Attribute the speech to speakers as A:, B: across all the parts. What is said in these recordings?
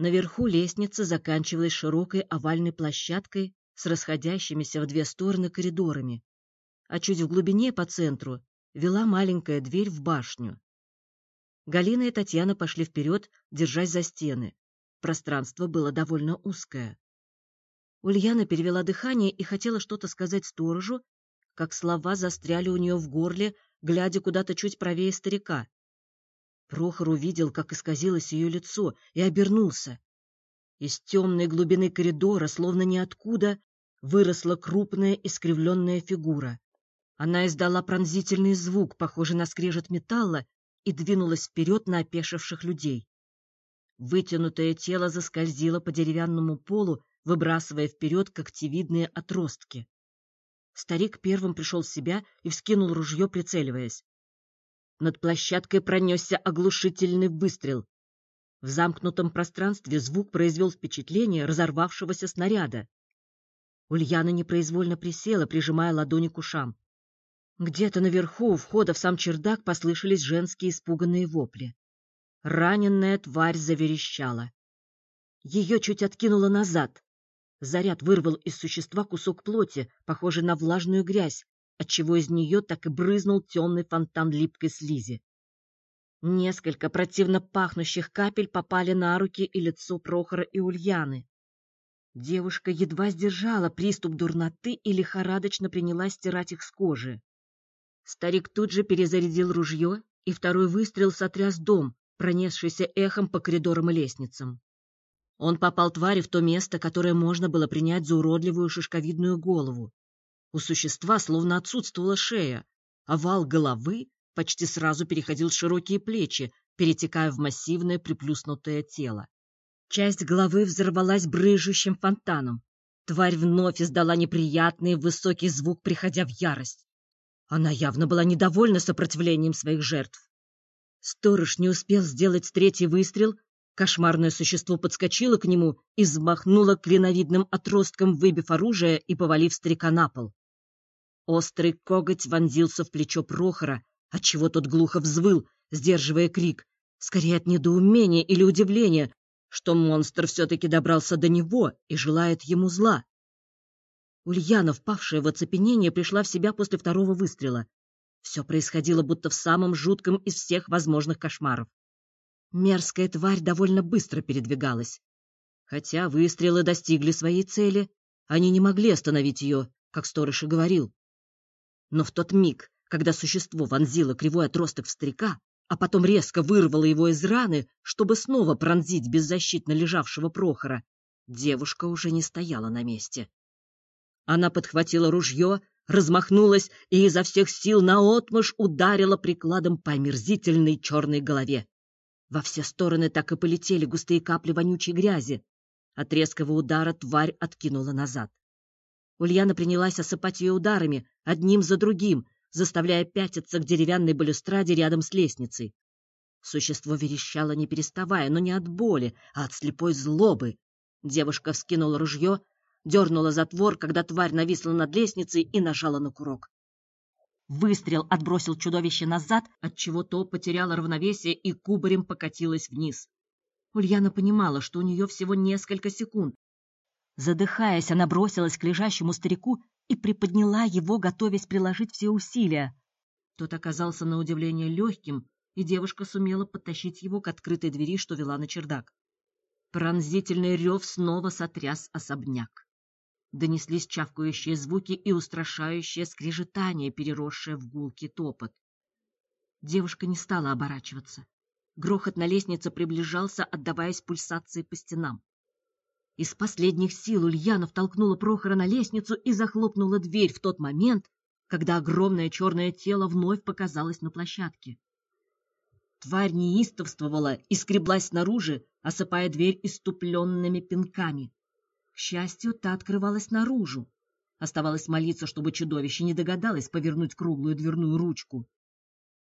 A: Наверху лестница заканчивалась широкой овальной площадкой с расходящимися в две стороны коридорами, а чуть в глубине по центру вела маленькая дверь в башню. Галина и Татьяна пошли вперед, держась за стены. Пространство было довольно узкое. Ульяна перевела дыхание и хотела что-то сказать сторожу, как слова застряли у нее в горле, глядя куда-то чуть правее старика. Прохор увидел, как исказилось ее лицо, и обернулся. Из темной глубины коридора, словно ниоткуда, выросла крупная искривленная фигура. Она издала пронзительный звук, похожий на скрежет металла, и двинулась вперед на опешивших людей. Вытянутое тело заскользило по деревянному полу, выбрасывая вперед когтевидные отростки. Старик первым пришел в себя и вскинул ружье, прицеливаясь. Над площадкой пронесся оглушительный выстрел. В замкнутом пространстве звук произвел впечатление разорвавшегося снаряда. Ульяна непроизвольно присела, прижимая ладони к ушам. Где-то наверху, у входа в сам чердак, послышались женские испуганные вопли. Раненная тварь заверещала. Ее чуть откинуло назад. Заряд вырвал из существа кусок плоти, похожий на влажную грязь, отчего из нее так и брызнул темный фонтан липкой слизи. Несколько противно пахнущих капель попали на руки и лицо Прохора и Ульяны. Девушка едва сдержала приступ дурноты и лихорадочно принялась стирать их с кожи. Старик тут же перезарядил ружье, и второй выстрел сотряс дом, пронесшийся эхом по коридорам и лестницам. Он попал твари в то место, которое можно было принять за уродливую шишковидную голову. У существа словно отсутствовала шея, а вал головы почти сразу переходил в широкие плечи, перетекая в массивное приплюснутое тело. Часть головы взорвалась брыжущим фонтаном. Тварь вновь издала неприятный высокий звук, приходя в ярость. Она явно была недовольна сопротивлением своих жертв. Сторож не успел сделать третий выстрел, кошмарное существо подскочило к нему и взмахнуло клиновидным отростком, выбив оружие и повалив старика на пол. Острый коготь вонзился в плечо Прохора, отчего тот глухо взвыл, сдерживая крик, скорее от недоумения или удивления, что монстр все-таки добрался до него и желает ему зла. Ульяна, впавшая в оцепенение, пришла в себя после второго выстрела. Все происходило будто в самом жутком из всех возможных кошмаров. Мерзкая тварь довольно быстро передвигалась. Хотя выстрелы достигли своей цели, они не могли остановить ее, как сторож и говорил. Но в тот миг, когда существо вонзило кривой отросток в старика, а потом резко вырвало его из раны, чтобы снова пронзить беззащитно лежавшего Прохора, девушка уже не стояла на месте. Она подхватила ружье, размахнулась и изо всех сил наотмашь ударила прикладом по омерзительной черной голове. Во все стороны так и полетели густые капли вонючей грязи. От резкого удара тварь откинула назад. Ульяна принялась осыпать ее ударами, одним за другим, заставляя пятиться к деревянной балюстраде рядом с лестницей. Существо верещало, не переставая, но не от боли, а от слепой злобы. Девушка вскинула ружье, дернула затвор, когда тварь нависла над лестницей и нажала на курок. Выстрел отбросил чудовище назад, отчего то потеряло равновесие и кубарем покатилось вниз. Ульяна понимала, что у нее всего несколько секунд, Задыхаясь, она бросилась к лежащему старику и приподняла его, готовясь приложить все усилия. Тот оказался на удивление легким, и девушка сумела подтащить его к открытой двери, что вела на чердак. Пронзительный рев снова сотряс особняк. Донеслись чавкающие звуки и устрашающее скрежетание, переросшее в гулкий топот. Девушка не стала оборачиваться. Грохот на лестнице приближался, отдаваясь пульсации по стенам. Из последних сил Ульяна втолкнула Прохора на лестницу и захлопнула дверь в тот момент, когда огромное черное тело вновь показалось на площадке. Тварь неистовствовала и скреблась снаружи, осыпая дверь иступленными пинками. К счастью, та открывалась наружу. Оставалось молиться, чтобы чудовище не догадалось повернуть круглую дверную ручку.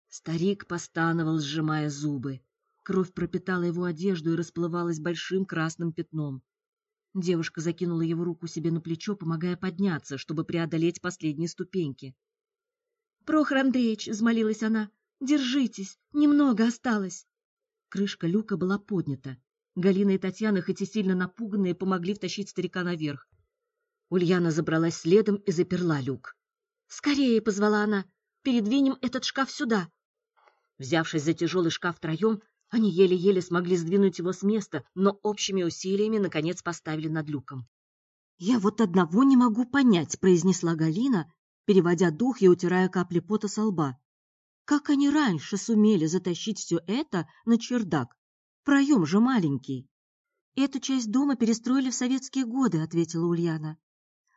A: Старик постановал, сжимая зубы. Кровь пропитала его одежду и расплывалась большим красным пятном. Девушка закинула его руку себе на плечо, помогая подняться, чтобы преодолеть последние ступеньки. «Прохор Андреевич!» — взмолилась она. «Держитесь! Немного осталось!» Крышка люка была поднята. Галина и Татьяна, хоть и сильно напуганные, помогли втащить старика наверх. Ульяна забралась следом и заперла люк. «Скорее!» — позвала она. «Передвинем этот шкаф сюда!» Взявшись за тяжелый шкаф втроем, они еле-еле смогли сдвинуть его с места, но общими усилиями, наконец, поставили над люком. «Я вот одного не могу понять», — произнесла Галина, переводя дух и утирая капли пота со лба. «Как они раньше сумели затащить все это на чердак? Проем же маленький». «Эту часть дома перестроили в советские годы», — ответила Ульяна.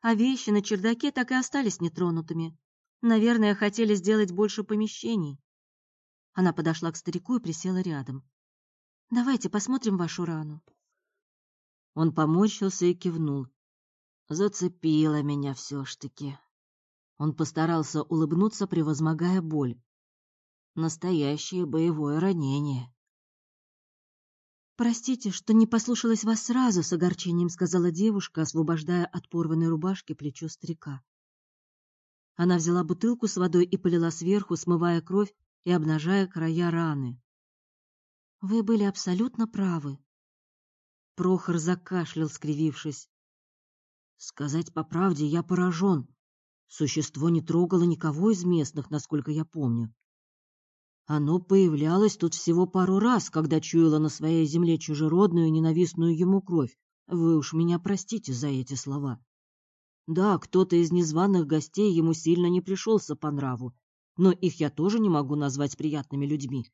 A: «А вещи на чердаке так и остались нетронутыми. Наверное, хотели сделать больше помещений». Она подошла к старику и присела рядом. «Давайте посмотрим вашу рану». Он поморщился и кивнул. Зацепило меня все ж таки. Он постарался улыбнуться, превозмогая боль. Настоящее боевое ранение. «Простите, что не послушалась вас сразу», — с огорчением сказала девушка, освобождая от порванной рубашки плечо старика. Она взяла бутылку с водой и полила сверху, смывая кровь и обнажая края раны. «Вы были абсолютно правы». Прохор закашлял, скривившись. Сказать по правде, я поражен. Существо не трогало никого из местных, насколько я помню. Оно появлялось тут всего пару раз, когда чуяло на своей земле чужеродную, ненавистную ему кровь. Вы уж меня простите за эти слова. Да, кто-то из незваных гостей ему сильно не пришелся по нраву, но их я тоже не могу назвать приятными людьми.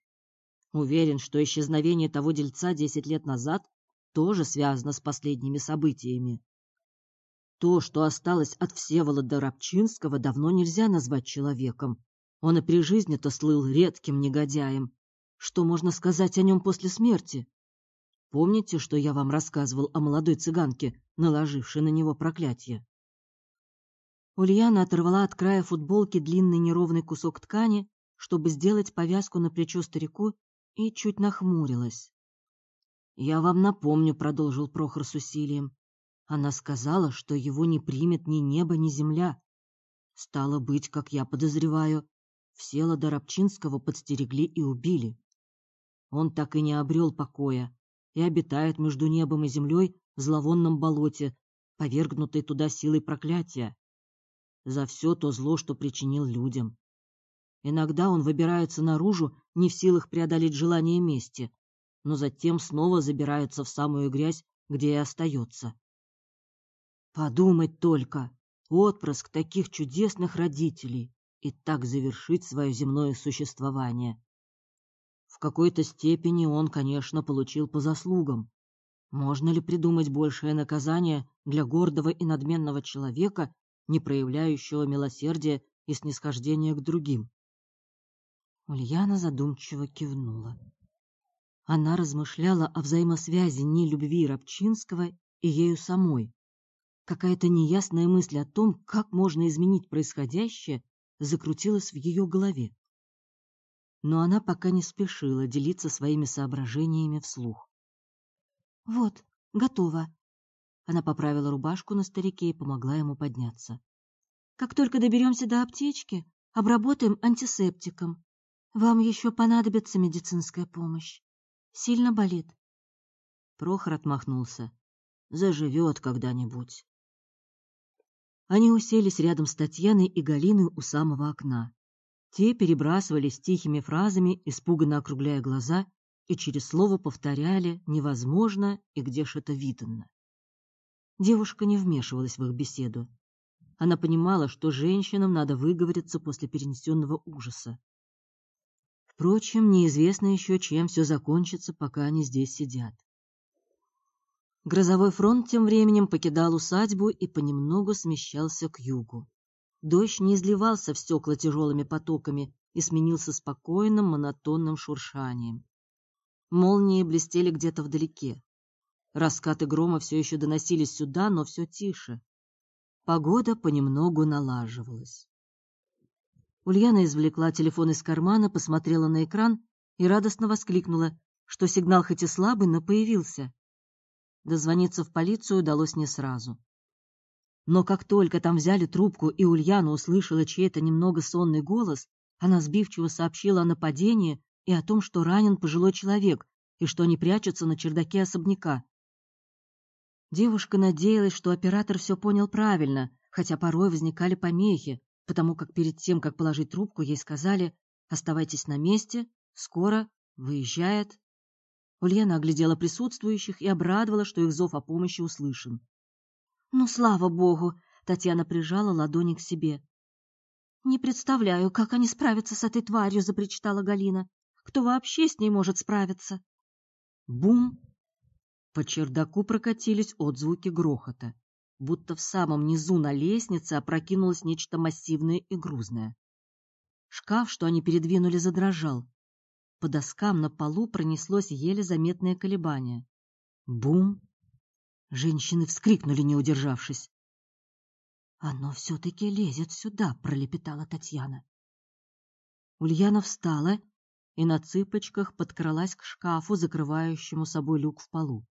A: Уверен, что исчезновение того дельца десять лет назад тоже связано с последними событиями. То, что осталось от Всеволода Рабчинского, давно нельзя назвать человеком. Он и при жизни-то слыл редким негодяем. Что можно сказать о нем после смерти? Помните, что я вам рассказывал о молодой цыганке, наложившей на него проклятие? Ульяна оторвала от края футболки длинный неровный кусок ткани, чтобы сделать повязку на плечо старику, и чуть нахмурилась. «Я вам напомню», — продолжил Прохор с усилием, она сказала, что его не примет ни небо, ни земля. Стало быть, как я подозреваю, Всеволода Рабчинского подстерегли и убили. Он так и не обрел покоя и обитает между небом и землей в зловонном болоте, повергнутой туда силой проклятия, за все то зло, что причинил людям. Иногда он выбирается наружу, не в силах преодолеть желание мести, но затем снова забирается в самую грязь, где и остается. Подумать только, отпрыск таких чудесных родителей и так завершить свое земное существование. В какой-то степени он, конечно, получил по заслугам. Можно ли придумать большее наказание для гордого и надменного человека, не проявляющего милосердия и снисхождения к другим? Ульяна задумчиво кивнула. Она размышляла о взаимосвязи нелюбви Рабчинского и ею самой. Какая-то неясная мысль о том, как можно изменить происходящее, закрутилась в ее голове. Но она пока не спешила делиться своими соображениями вслух. «Вот, готово». Она поправила рубашку на старике и помогла ему подняться. «Как только доберемся до аптечки, обработаем антисептиком. Вам еще понадобится медицинская помощь. Сильно болит?» Прохор отмахнулся. «Заживет когда-нибудь». Они уселись рядом с Татьяной и Галиной у самого окна. Те перебрасывались тихими фразами, испуганно округляя глаза, и через слово повторяли «невозможно» и «где это видано». Девушка не вмешивалась в их беседу. Она понимала, что женщинам надо выговориться после перенесенного ужаса. Впрочем, неизвестно еще, чем все закончится, пока они здесь сидят. Грозовой фронт тем временем покидал усадьбу и понемногу смещался к югу. Дождь не изливался в стекла тяжелыми потоками и сменился спокойным монотонным шуршанием. Молнии блестели где-то вдалеке. Раскаты грома все еще доносились сюда, но все тише. Погода понемногу налаживалась. Ульяна извлекла телефон из кармана, посмотрела на экран и радостно воскликнула, что сигнал хоть и слабый, но появился. Дозвониться в полицию удалось не сразу. Но как только там взяли трубку, и Ульяна услышала чей-то немного сонный голос, она сбивчиво сообщила о нападении и о том, что ранен пожилой человек, и что они прячутся на чердаке особняка. Девушка надеялась, что оператор все понял правильно, хотя порой возникали помехи, потому как перед тем, как положить трубку, ей сказали «Оставайтесь на месте, скоро выезжает». Ульяна оглядела присутствующих и обрадовала, что их зов о помощи услышан. «Ну, слава богу!» — Татьяна прижала ладони к себе. «Не представляю, как они справятся с этой тварью», — запричитала Галина. «Кто вообще с ней может справиться?» Бум! По чердаку прокатились отзвуки грохота, будто в самом низу на лестнице опрокинулось нечто массивное и грузное. Шкаф, что они передвинули, задрожал. По доскам на полу пронеслось еле заметное колебание. Бум! Женщины вскрикнули, не удержавшись. «Оно все-таки лезет сюда», — пролепетала Татьяна. Ульяна встала и на цыпочках подкралась к шкафу, закрывающему собой люк в полу.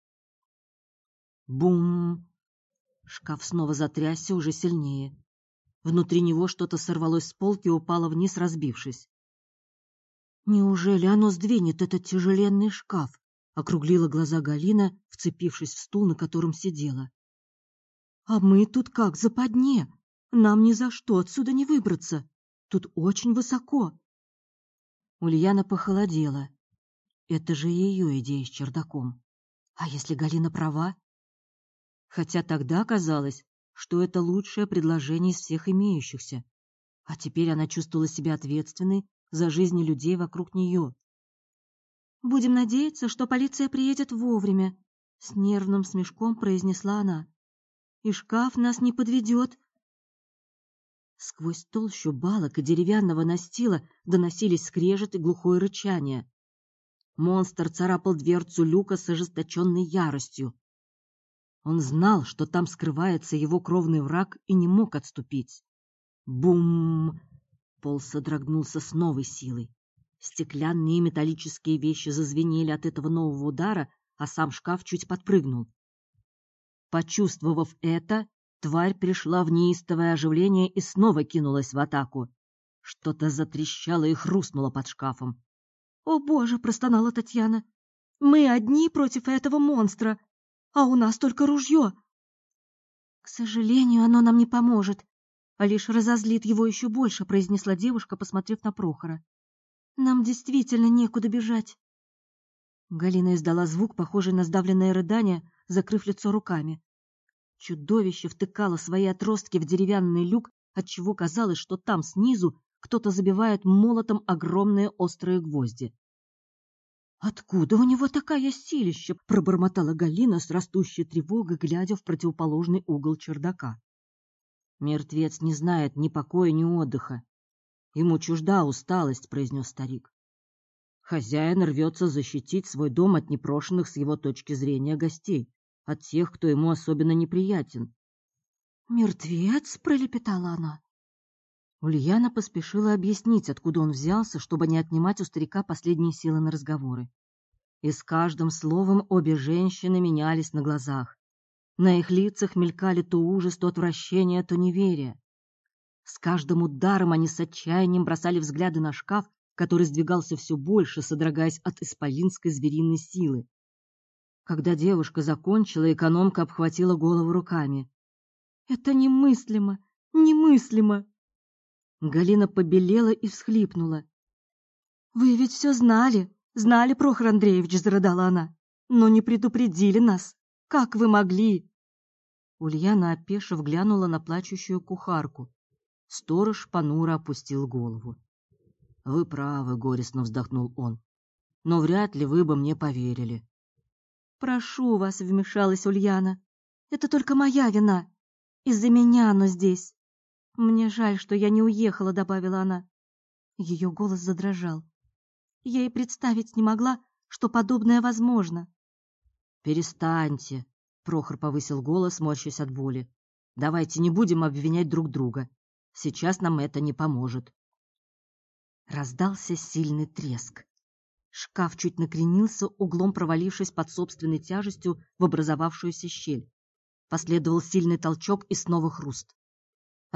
A: Бум! Шкаф снова затрясся уже сильнее. Внутри него что-то сорвалось с полки и упало вниз, разбившись. «Неужели оно сдвинет этот тяжеленный шкаф?» — округлила глаза Галина, вцепившись в стул, на котором сидела. «А мы тут как, западне! Нам ни за что отсюда не выбраться! Тут очень высоко!» Ульяна похолодела. Это же ее идея с чердаком. А если Галина права? Хотя тогда казалось, что это лучшее предложение из всех имеющихся. А теперь она чувствовала себя ответственной за жизни людей вокруг нее. «Будем надеяться, что полиция приедет вовремя», — с нервным смешком произнесла она. «И шкаф нас не подведет, Сквозь толщу балок и деревянного настила доносились скрежет и глухое рычание. Монстр царапал дверцу люка с ожесточенной яростью. Он знал, что там скрывается его кровный враг, и не мог отступить. Бум! Пол содрогнулся с новой силой. Стеклянные и металлические вещи зазвенели от этого нового удара, а сам шкаф чуть подпрыгнул. Почувствовав это, Тварь пришла в неистовое оживление и снова кинулась в атаку. Что-то затрещало и хрустнуло под шкафом. «О, Боже!» — простонала Татьяна. «Мы одни против этого монстра, а у нас только ружье!» «К сожалению, оно нам не поможет, а лишь разозлит его еще больше», — произнесла девушка, посмотрев на Прохора. «Нам действительно некуда бежать». Галина издала звук, похожий на сдавленное рыдание, закрыв лицо руками. Чудовище втыкало свои отростки в деревянный люк, отчего казалось, что там снизу кто-то забивает молотом огромные острые гвозди. «Откуда у него такая силища?» — пробормотала Галина с растущей тревогой, глядя в противоположный угол чердака. «Мертвец не знает ни покоя, ни отдыха. Ему чужда усталость», — произнес старик. Хозяин рвется защитить свой дом от непрошенных с его точки зрения гостей от тех, кто ему особенно неприятен. «Мертвец?» — пролепетала она. Ульяна поспешила объяснить, откуда он взялся, чтобы не отнимать у старика последние силы на разговоры. И с каждым словом обе женщины менялись на глазах. На их лицах мелькали то ужас, то отвращение, то неверие. С каждым ударом они с отчаянием бросали взгляды на шкаф, который сдвигался все больше, содрогаясь от исполинской звериной силы. Когда девушка закончила, экономка обхватила голову руками. «Это немыслимо! Немыслимо!» Галина побелела и всхлипнула. «Вы ведь все знали, знали, Прохор Андреевич», — зарыдала она. «Но не предупредили нас. Как вы могли?» Ульяна, опешив, глянула на плачущую кухарку. Сторож понуро опустил голову. «Вы правы», — горестно вздохнул он. «Но вряд ли вы бы мне поверили. «Прошу вас», — вмешалась Ульяна. «Это только моя вина. Из-за меня оно здесь. Мне жаль, что я не уехала», — добавила она. Ее голос задрожал. Я и представить не могла, что подобное возможно. «Перестаньте», — Прохор повысил голос, морщась от боли. «Давайте не будем обвинять друг друга. Сейчас нам это не поможет». Раздался сильный треск. Шкаф чуть накренился, углом провалившись под собственной тяжестью в образовавшуюся щель. Последовал сильный толчок и снова хруст.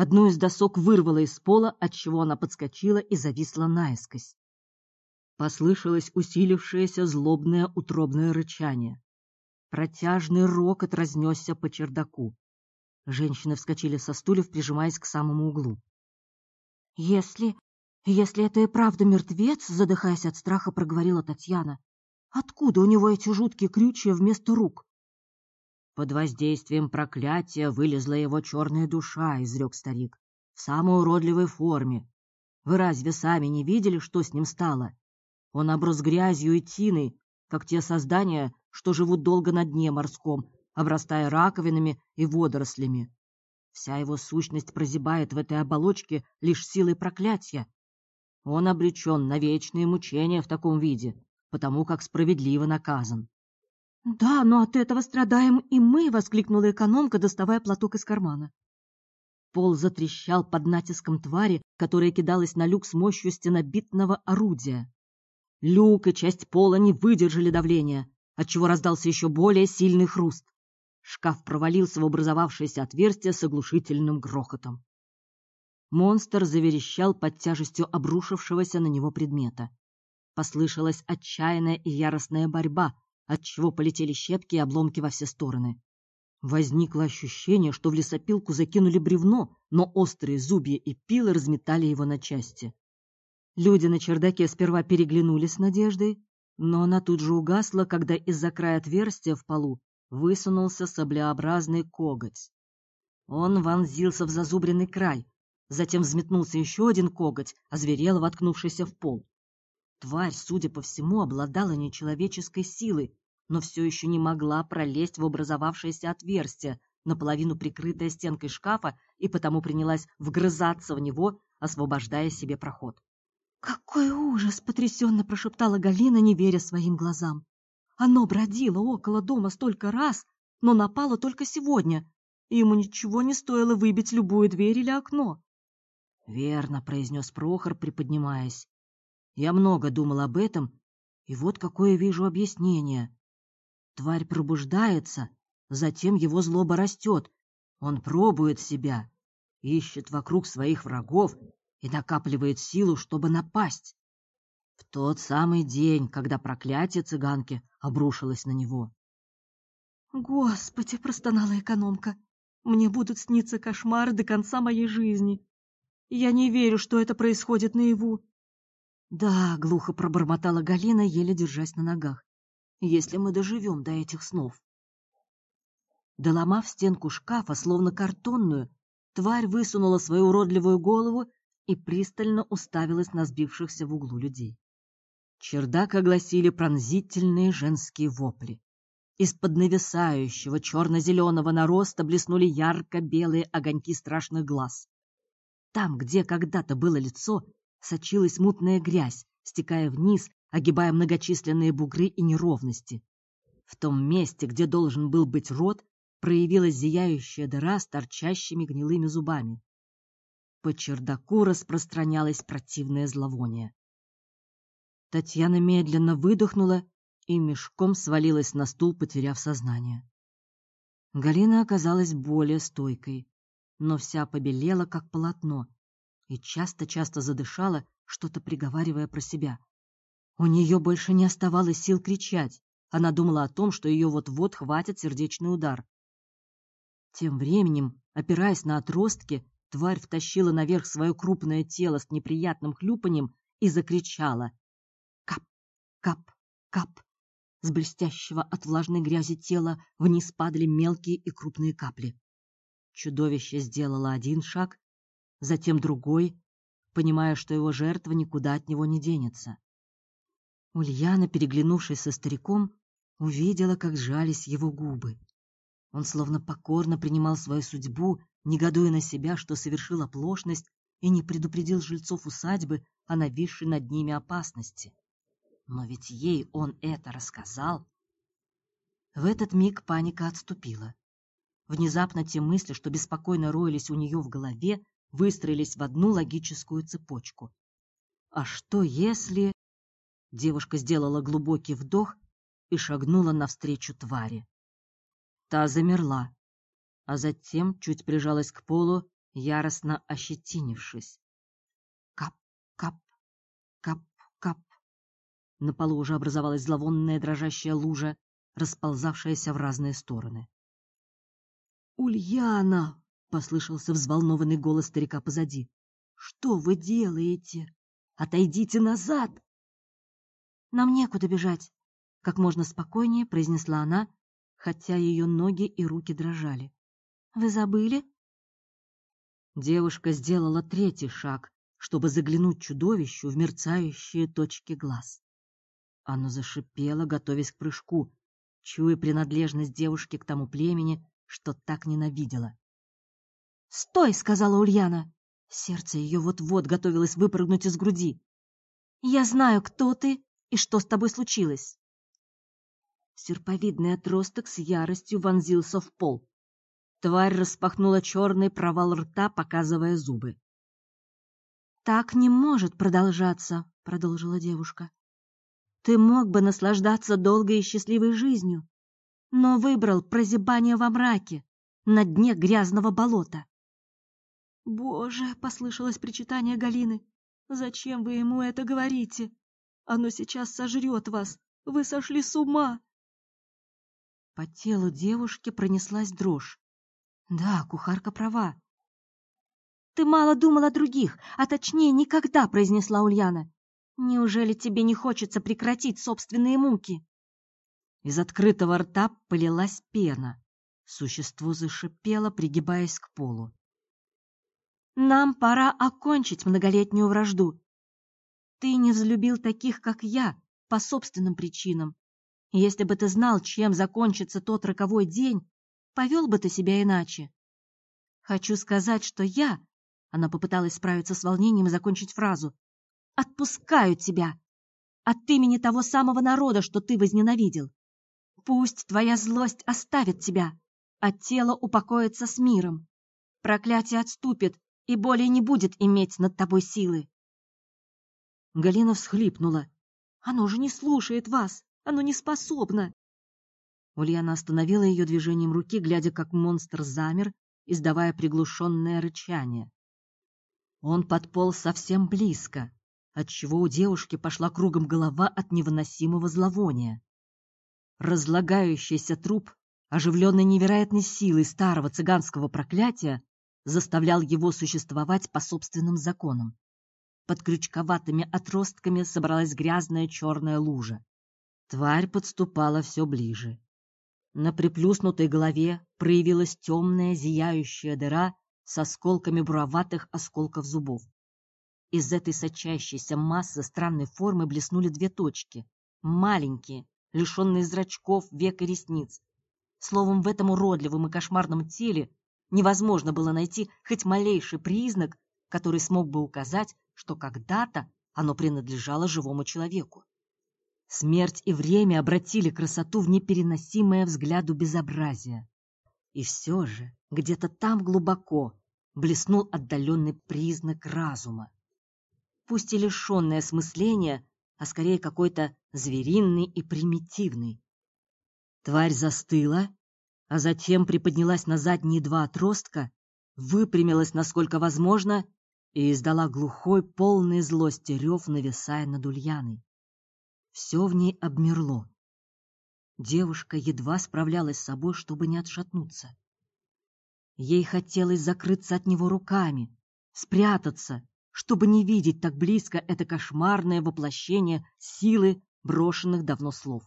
A: Одну из досок вырвало из пола, отчего она подскочила и зависла наискось. Послышалось усилившееся злобное утробное рычание. Протяжный рокот разнесся по чердаку. Женщины вскочили со стульев, прижимаясь к самому углу. «Если... если это и правда мертвец», — задыхаясь от страха, проговорила Татьяна, «откуда у него эти жуткие крючья вместо рук?» «Под воздействием проклятия вылезла его черная душа», — изрек старик, — «в самой уродливой форме. Вы разве сами не видели, что с ним стало? Он оброс грязью и тиной, как те создания, что живут долго на дне морском, обрастая раковинами и водорослями. Вся его сущность прозябает в этой оболочке лишь силой проклятия. Он обречен на вечные мучения в таком виде, потому как справедливо наказан. — Да, но от этого страдаем и мы! — воскликнула экономка, доставая платок из кармана. Пол затрещал под натиском твари, которая кидалась на люк с мощью стенобитного орудия. Люк и часть пола не выдержали давления, отчего раздался еще более сильный хруст. Шкаф провалился в образовавшееся отверстие с оглушительным грохотом. Монстр заверещал под тяжестью обрушившегося на него предмета. Послышалась отчаянная и яростная борьба, отчего полетели щепки и обломки во все стороны. Возникло ощущение, что в лесопилку закинули бревно, но острые зубья и пилы разметали его на части. Люди на чердаке сперва переглянулись с надеждой, но она тут же угасла, когда из-за края отверстия в полу высунулся саблеобразный коготь. Он вонзился в зазубренный край, затем взметнулся еще один коготь, озверело воткнувшийся в пол. Тварь, судя по всему, обладала нечеловеческой силой, но все еще не могла пролезть в образовавшееся отверстие, наполовину прикрытое стенкой шкафа, и потому принялась вгрызаться в него, освобождая себе проход. «Какой ужас!» — потрясенно прошептала Галина, не веря своим глазам. «Оно бродило около дома столько раз, но напало только сегодня, и ему ничего не стоило выбить любую дверь или окно». «Верно», — произнес Прохор, приподнимаясь. «Я много думал об этом, и вот какое вижу объяснение. Тварь пробуждается, затем его злоба растет, он пробует себя, ищет вокруг своих врагов и накапливает силу, чтобы напасть. В тот самый день, когда проклятие цыганки обрушилось на него. «Господи!» — простонала экономка. «Мне будут сниться кошмары до конца моей жизни. Я не верю, что это происходит наяву». «Да», — глухо пробормотала Галина, еле держась на ногах, «если мы доживем до этих снов». Доломав стенку шкафа, словно картонную, тварь высунула свою уродливую голову и пристально уставилась на сбившихся в углу людей. Чердак огласили пронзительные женские вопли. Из-под нависающего черно-зеленого нароста блеснули ярко-белые огоньки страшных глаз. Там, где когда-то было лицо, сочилась мутная грязь, стекая вниз, огибая многочисленные бугры и неровности. В том месте, где должен был быть рот, проявилась зияющая дыра с торчащими гнилыми зубами. По чердаку распространялось противное зловоние. Татьяна медленно выдохнула и мешком свалилась на стул, потеряв сознание. Галина оказалась более стойкой, но вся побелела, как полотно, и часто-часто задышала, что-то приговаривая про себя. У нее больше не оставалось сил кричать. Она думала о том, что ее вот-вот хватит сердечный удар. Тем временем, опираясь на отростки, Тварь втащила наверх свое крупное тело с неприятным хлюпаньем и закричала. Кап, кап, кап. С блестящего от влажной грязи тела вниз падали мелкие и крупные капли. Чудовище сделало один шаг, затем другой, понимая, что его жертва никуда от него не денется. Ульяна, переглянувшись со стариком, увидела, как сжались его губы. Он словно покорно принимал свою судьбу негодуя на себя, что совершил оплошность и не предупредил жильцов усадьбы о нависшей над ними опасности. Но ведь ей он это рассказал. В этот миг паника отступила. Внезапно те мысли, что беспокойно роились у нее в голове, выстроились в одну логическую цепочку. А что если... Девушка сделала глубокий вдох и шагнула навстречу твари. Та замерла, а затем чуть прижалась к полу, яростно ощетинившись. Кап, кап, кап, кап. На полу уже образовалась зловонная дрожащая лужа, расползавшаяся в разные стороны. «Ульяна!» — послышался взволнованный голос старика позади. «Что вы делаете? Отойдите назад!» «Нам некуда бежать», — как можно спокойнее произнесла она, хотя ее ноги и руки дрожали. «Вы забыли?» Девушка сделала третий шаг, чтобы заглянуть чудовищу в мерцающие точки глаз. Оно зашипело, готовясь к прыжку, чуя принадлежность девушки к тому племени, что так ненавидела. «Стой!» — сказала Ульяна. Сердце ее вот-вот готовилось выпрыгнуть из груди. «Я знаю, кто ты и что с тобой случилось?» Серповидный отросток с яростью вонзился в пол. Тварь распахнула черный провал рта, показывая зубы. «Так не может продолжаться», — продолжила девушка. «Ты мог бы наслаждаться долгой и счастливой жизнью, но выбрал прозябание во мраке, на дне грязного болота». «Боже!» — послышалось причитание Галины. «Зачем вы ему это говорите? Оно сейчас сожрет вас! Вы сошли с ума!» По телу девушки пронеслась дрожь. Да, кухарка права. «Ты мало думал о других, а точнее никогда», — произнесла Ульяна. «Неужели тебе не хочется прекратить собственные муки?» Из открытого рта полилась пена. Существо зашипело, пригибаясь к полу. «Нам пора окончить многолетнюю вражду. Ты не взлюбил таких, как я, по собственным причинам. Если бы ты знал, чем закончится тот роковой день, повел бы ты себя иначе. Хочу сказать, что я она попыталась справиться с волнением и закончить фразу. «Отпускаю тебя! От имени того самого народа, что ты возненавидел! Пусть твоя злость оставит тебя, а тело упокоится с миром. Проклятие отступит и более не будет иметь над тобой силы!» Галина всхлипнула. «Оно же не слушает вас! Оно не способно!» Ульяна остановила ее движением руки, глядя, как монстр замер, издавая приглушенное рычание. Он подполз совсем близко, отчего у девушки пошла кругом голова от невыносимого зловония. Разлагающийся труп, оживленный невероятной силой старого цыганского проклятия, заставлял его существовать по собственным законам. Под крючковатыми отростками собралась грязная черная лужа. Тварь подступала все ближе. На приплюснутой голове проявилась темная зияющая дыра с осколками буроватых осколков зубов. Из этой сочащейся массы странной формы блеснули две точки. Маленькие, лишенные зрачков, век и ресниц. Словом, в этом уродливом и кошмарном теле невозможно было найти хоть малейший признак, который смог бы указать, что когда-то оно принадлежало живому человеку. Смерть и время обратили красоту в непереносимое взгляду безобразие. И все же, где-то там глубоко, блеснул отдаленный признак разума. Пусть и лишенный осмысления, а скорее какой-то звериный и примитивный. Тварь застыла, а затем приподнялась на задние два отростка, выпрямилась насколько возможно и издала глухой, полный злости рев, нависая над Ульяной. Все в ней обмерло. Девушка едва справлялась с собой, чтобы не отшатнуться. Ей хотелось закрыться от него руками, спрятаться, чтобы не видеть так близко это кошмарное воплощение силы брошенных давно слов.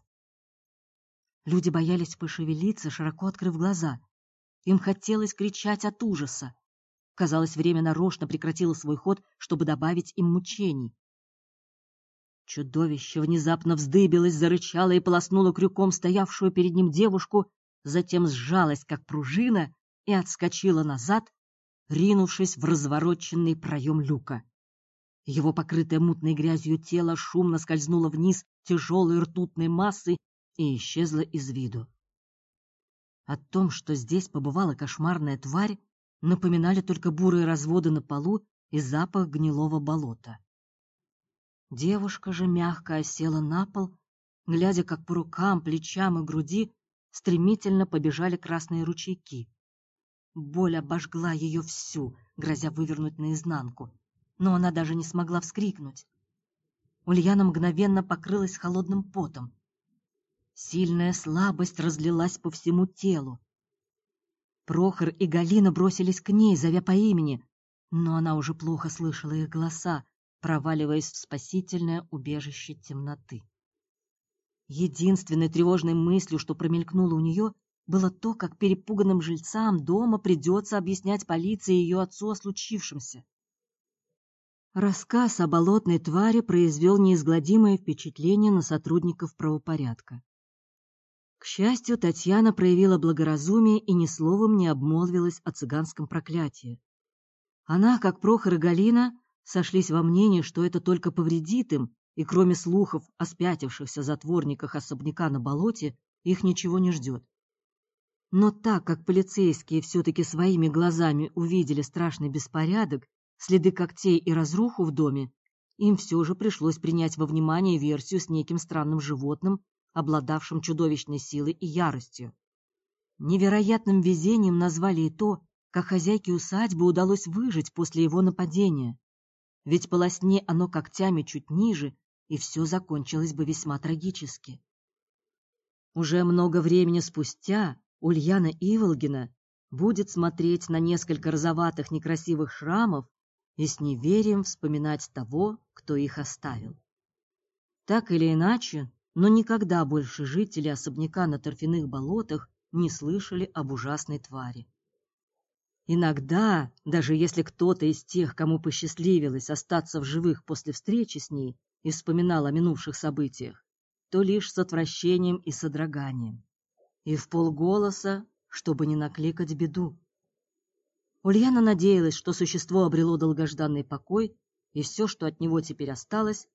A: Люди боялись пошевелиться, широко открыв глаза. Им хотелось кричать от ужаса. Казалось, время нарочно прекратило свой ход, чтобы добавить им мучений. Чудовище внезапно вздыбилось, зарычало и полоснуло крюком стоявшую перед ним девушку, затем сжалось, как пружина, и отскочила назад, ринувшись в развороченный проем люка. Его покрытое мутной грязью тело шумно скользнуло вниз тяжелой ртутной массой и исчезло из виду. О том, что здесь побывала кошмарная тварь, напоминали только бурые разводы на полу и запах гнилого болота. Девушка же мягко осела на пол, глядя, как по рукам, плечам и груди стремительно побежали красные ручейки. Боль обожгла ее всю, грозя вывернуть наизнанку, но она даже не смогла вскрикнуть. Ульяна мгновенно покрылась холодным потом. Сильная слабость разлилась по всему телу. Прохор и Галина бросились к ней, зовя по имени, но она уже плохо слышала их голоса, проваливаясь в спасительное убежище темноты. Единственной тревожной мыслью, что промелькнуло у нее, было то, как перепуганным жильцам дома придется объяснять полиции и ее отцу о случившемся. Рассказ о болотной твари произвел неизгладимое впечатление на сотрудников правопорядка. К счастью, Татьяна проявила благоразумие и ни словом не обмолвилась о цыганском проклятии. Она, как Прохор и Галина, сошлись во мнении, что это только повредит им, и кроме слухов о спятившихся затворниках особняка на болоте, их ничего не ждет. Но так как полицейские все-таки своими глазами увидели страшный беспорядок, следы когтей и разруху в доме, им все же пришлось принять во внимание версию с неким странным животным, обладавшим чудовищной силой и яростью. Невероятным везением назвали и то, как хозяйке усадьбы удалось выжить после его нападения. Ведь полосне оно когтями чуть ниже, и все закончилось бы весьма трагически. Уже много времени спустя Ульяна Иволгина будет смотреть на несколько розоватых некрасивых шрамов и с неверием вспоминать того, кто их оставил. Так или иначе, но никогда больше жители особняка на торфяных болотах не слышали об ужасной твари. Иногда, даже если кто-то из тех, кому посчастливилось остаться в живых после встречи с ней и вспоминал о минувших событиях, то лишь с отвращением и содроганием и в полголоса, чтобы не накликать беду. Ульяна надеялась, что существо обрело долгожданный покой, и все, что от него теперь осталось,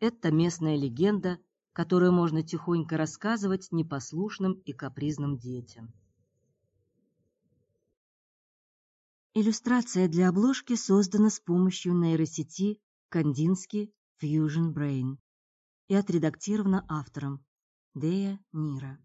A: это местная легенда, которую можно тихонько рассказывать непослушным и капризным детям. Иллюстрация для обложки создана с помощью нейросети Кандински Fusion Brain и отредактирована автором Дея Нира.